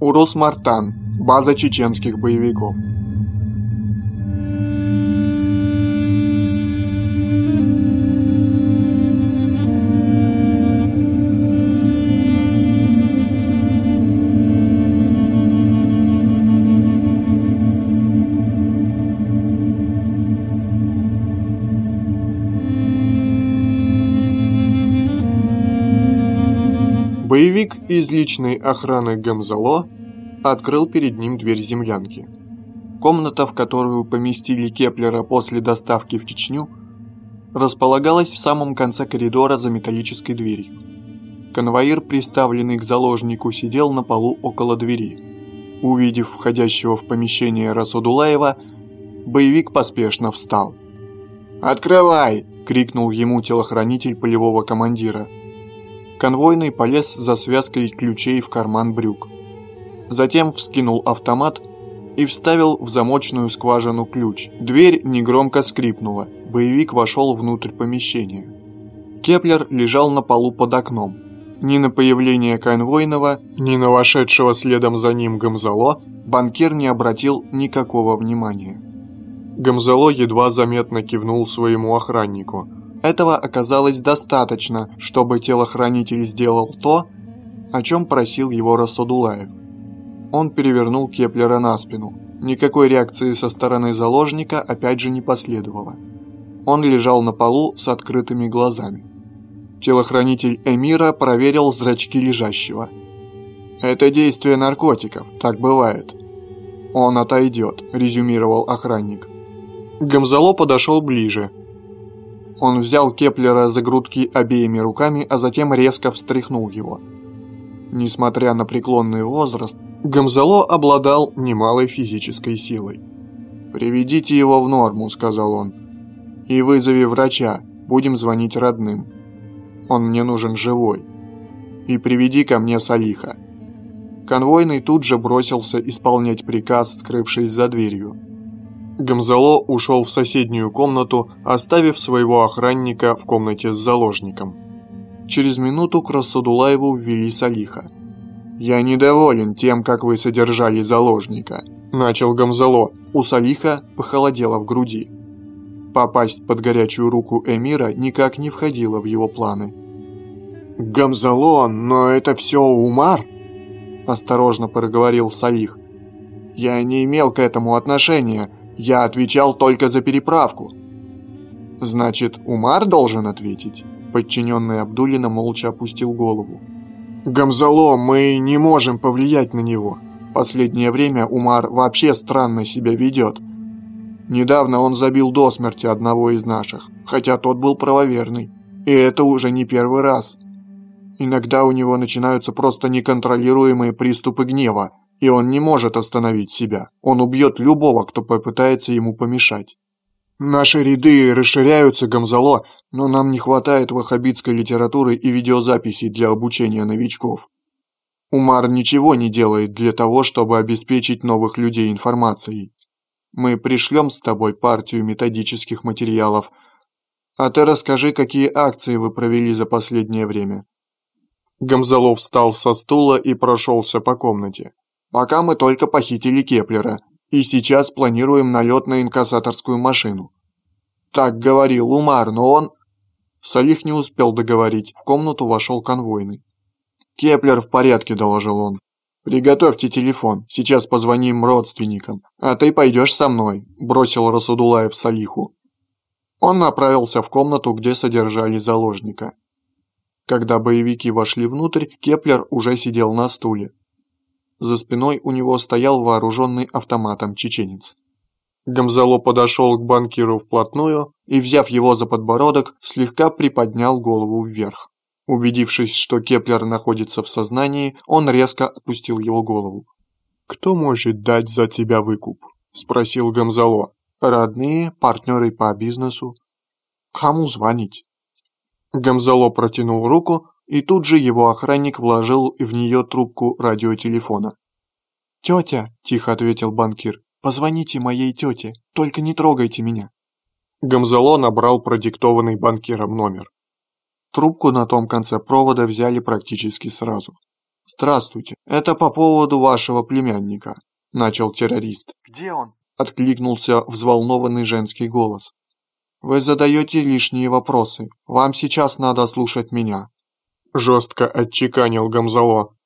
Урус Мартан, база чеченских боевиков. Боевик из личной охраны Гамзало открыл перед ним дверь землянки. Комната, в которую поместили Кеплера после доставки в Чечню, располагалась в самом конце коридора за металлической дверью. Конвоир, приставленный к заложнику, сидел на полу около двери. Увидев входящего в помещение Расудулаева, боевик поспешно встал. «Открывай!» – крикнул ему телохранитель полевого командира – Конвойный полез за связкой ключей в карман брюк. Затем вскинул автомат и вставил в замочную скважину ключ. Дверь негромко скрипнула. Боевик вошел внутрь помещения. Кеплер лежал на полу под окном. Ни на появление конвойного, ни на вошедшего следом за ним Гамзало банкир не обратил никакого внимания. Гамзало едва заметно кивнул своему охраннику – этого оказалось достаточно, чтобы телохранитель сделал то, о чем просил его Расудулаев. Он перевернул Кеплера на спину. Никакой реакции со стороны заложника опять же не последовало. Он лежал на полу с открытыми глазами. Телохранитель Эмира проверил зрачки лежащего. «Это действие наркотиков, так бывает». «Он отойдет», – резюмировал охранник. Гамзало подошел ближе, он взял Кеплера за грудки обеими руками, а затем резко встряхнул его. Несмотря на преклонный возраст, Гамзало обладал немалой физической силой. «Приведите его в норму», — сказал он. «И вызови врача, будем звонить родным. Он мне нужен живой. И приведи ко мне Салиха». Конвойный тут же бросился исполнять приказ, скрывшись за дверью. Гамзало ушел в соседнюю комнату, оставив своего охранника в комнате с заложником. Через минуту к Расадулаеву ввели Салиха. «Я недоволен тем, как вы содержали заложника», – начал Гамзало. У Салиха похолодело в груди. Попасть под горячую руку Эмира никак не входило в его планы. «Гамзало, но это все Умар?» – осторожно проговорил Салих. «Я не имел к этому отношения. Я отвечал только за переправку. Значит, Умар должен ответить? Подчиненный Абдулина молча опустил голову. Гамзало, мы не можем повлиять на него. Последнее время Умар вообще странно себя ведет. Недавно он забил до смерти одного из наших, хотя тот был правоверный. И это уже не первый раз. Иногда у него начинаются просто неконтролируемые приступы гнева, и он не может остановить себя. Он убьет любого, кто попытается ему помешать. Наши ряды расширяются, Гамзало, но нам не хватает ваххабитской литературы и видеозаписей для обучения новичков. Умар ничего не делает для того, чтобы обеспечить новых людей информацией. Мы пришлем с тобой партию методических материалов, а ты расскажи, какие акции вы провели за последнее время. Гамзалов встал со стула и прошелся по комнате. Пока мы только похитили Кеплера, и сейчас планируем налет на инкассаторскую машину. Так говорил Умар, но он... Салих не успел договорить, в комнату вошел конвойный. «Кеплер в порядке», – доложил он. «Приготовьте телефон, сейчас позвоним родственникам, а ты пойдешь со мной», – бросил Расудулаев Салиху. Он направился в комнату, где содержали заложника. Когда боевики вошли внутрь, Кеплер уже сидел на стуле. За спиной у него стоял вооруженный автоматом чеченец. Гамзало подошел к банкиру вплотную и, взяв его за подбородок, слегка приподнял голову вверх. Убедившись, что Кеплер находится в сознании, он резко опустил его голову. «Кто может дать за тебя выкуп?» – спросил Гамзало. «Родные, партнеры по бизнесу. Кому звонить?» Гамзало протянул руку и тут же его охранник вложил в нее трубку радиотелефона. «Тетя», – тихо ответил банкир, – «позвоните моей тете, только не трогайте меня». Гамзало набрал продиктованный банкиром номер. Трубку на том конце провода взяли практически сразу. «Здравствуйте, это по поводу вашего племянника», – начал террорист. «Где он?» – откликнулся взволнованный женский голос. «Вы задаете лишние вопросы. Вам сейчас надо слушать меня», – жестко отчеканил Гамзало.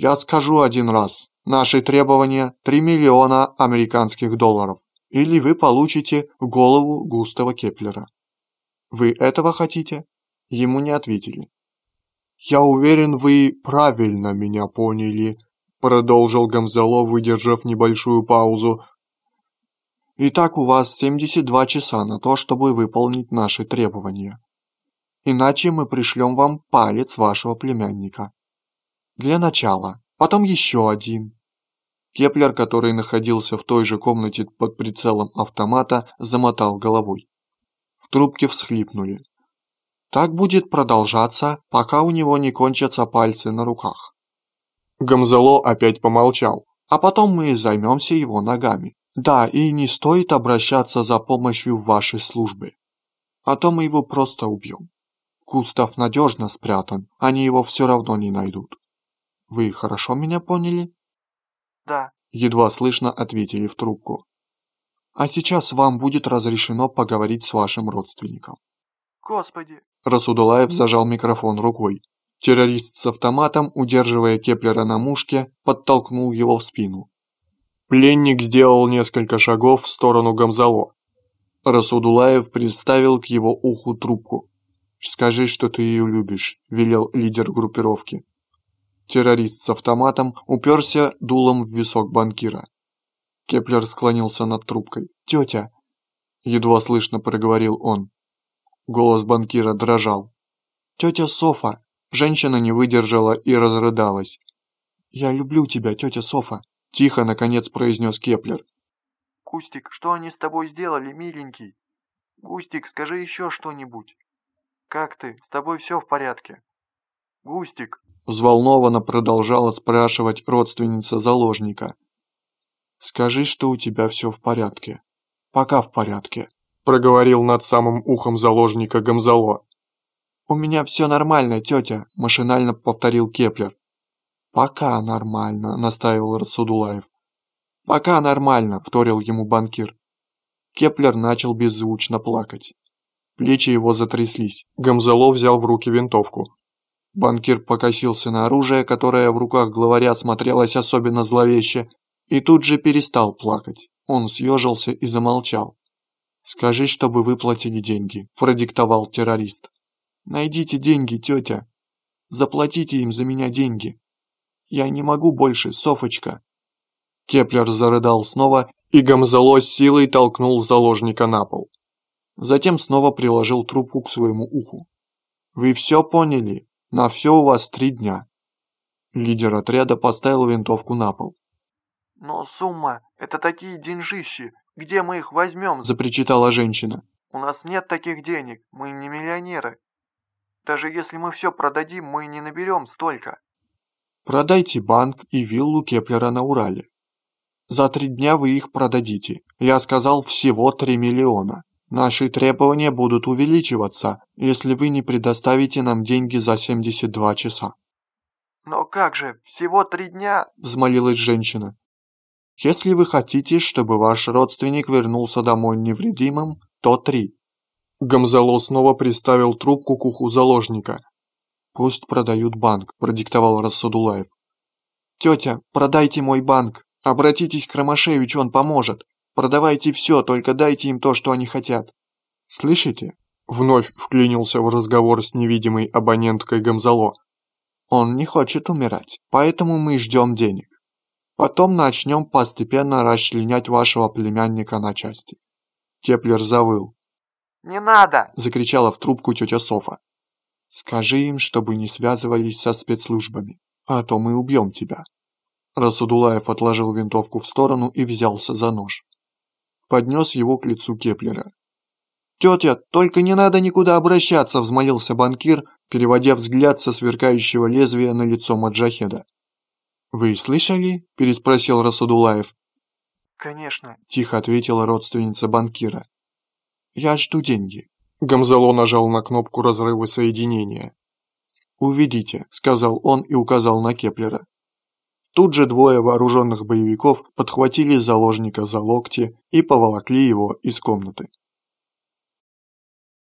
«Я скажу один раз. Наши требования – 3 миллиона американских долларов. Или вы получите голову Густава Кеплера». «Вы этого хотите?» Ему не ответили. «Я уверен, вы правильно меня поняли», – продолжил Гамзало, выдержав небольшую паузу. «Итак, у вас 72 часа на то, чтобы выполнить наши требования. Иначе мы пришлем вам палец вашего племянника. Для начала, потом еще один». Кеплер, который находился в той же комнате под прицелом автомата, замотал головой. В трубке всхлипнули. Так будет продолжаться, пока у него не кончатся пальцы на руках. Гамзало опять помолчал. А потом мы займемся его ногами. Да, и не стоит обращаться за помощью в ваши службы. А то мы его просто убьем. Густав надежно спрятан, они его все равно не найдут. Вы хорошо меня поняли? Да. Едва слышно ответили в трубку. А сейчас вам будет разрешено поговорить с вашим родственником. Господи, Расудулаев зажал микрофон рукой. Террорист с автоматом, удерживая Кеплера на мушке, подтолкнул его в спину. Пленник сделал несколько шагов в сторону Гамзало. Расудулаев приставил к его уху трубку. «Скажи, что ты ее любишь», – велел лидер группировки. Террорист с автоматом уперся дулом в висок банкира. Кеплер склонился над трубкой. «Тетя!» – едва слышно проговорил он. Голос банкира дрожал. «Тетя Софа!» Женщина не выдержала и разрыдалась. «Я люблю тебя, тетя Софа!» Тихо, наконец, произнес Кеплер. «Густик, что они с тобой сделали, миленький? Густик, скажи еще что-нибудь. Как ты? С тобой все в порядке? Густик!» Взволнованно продолжала спрашивать родственница заложника. «Скажи, что у тебя все в порядке. Пока в порядке», проговорил над самым ухом заложника Гамзало. «У меня все нормально, тетя», – машинально повторил Кеплер. «Пока нормально», – настаивал Расудулаев. «Пока нормально», – вторил ему банкир. Кеплер начал беззвучно плакать. Плечи его затряслись. Гамзало взял в руки винтовку. Банкир покосился на оружие, которое в руках главаря смотрелось особенно зловеще, и тут же перестал плакать. Он съежился и замолчал. «Скажи, чтобы выплатили деньги», – продиктовал террорист. «Найдите деньги, тетя. Заплатите им за меня деньги. Я не могу больше, Софочка». Кеплер зарыдал снова, и Гамзало силой толкнул заложника на пол. Затем снова приложил трубку к своему уху. «Вы все поняли? На все у вас три дня». Лидер отряда поставил винтовку на пол. «Но сумма, это такие деньжищи, где мы их возьмем?» – запричитала женщина. «У нас нет таких денег, мы не миллионеры. Даже если мы все продадим, мы не наберем столько». «Продайте банк и виллу Кеплера на Урале. За три дня вы их продадите. Я сказал всего три миллиона. Наши требования будут увеличиваться, если вы не предоставите нам деньги за 72 часа». «Но как же, всего три дня?» – взмолилась женщина. Если вы хотите, чтобы ваш родственник вернулся домой невредимым, то три. Гамзало снова приставил трубку к уху заложника. «Пусть продают банк», – продиктовал Рассудулаев. «Тетя, продайте мой банк. Обратитесь к Ромашевичу, он поможет. Продавайте все, только дайте им то, что они хотят». «Слышите?» – вновь вклинился в разговор с невидимой абоненткой Гамзало. «Он не хочет умирать, поэтому мы ждем денег. Потом начнем постепенно расчленять вашего племянника на части». Кеплер завыл. «Не надо!» – закричала в трубку тетя Софа. «Скажи им, чтобы не связывались со спецслужбами, а то мы убьем тебя». Расудулаев отложил винтовку в сторону и взялся за нож. Поднес его к лицу Кеплера. «Тетя, только не надо никуда обращаться!» – взмолился банкир, переводя взгляд со сверкающего лезвия на лицо моджахеда. «Вы слышали?» – переспросил Расудулаев. «Конечно», – тихо ответила родственница банкира. «Я жду деньги». Гамзало нажал на кнопку разрыва соединения. «Уведите», – сказал он и указал на Кеплера. Тут же двое вооруженных боевиков подхватили заложника за локти и поволокли его из комнаты.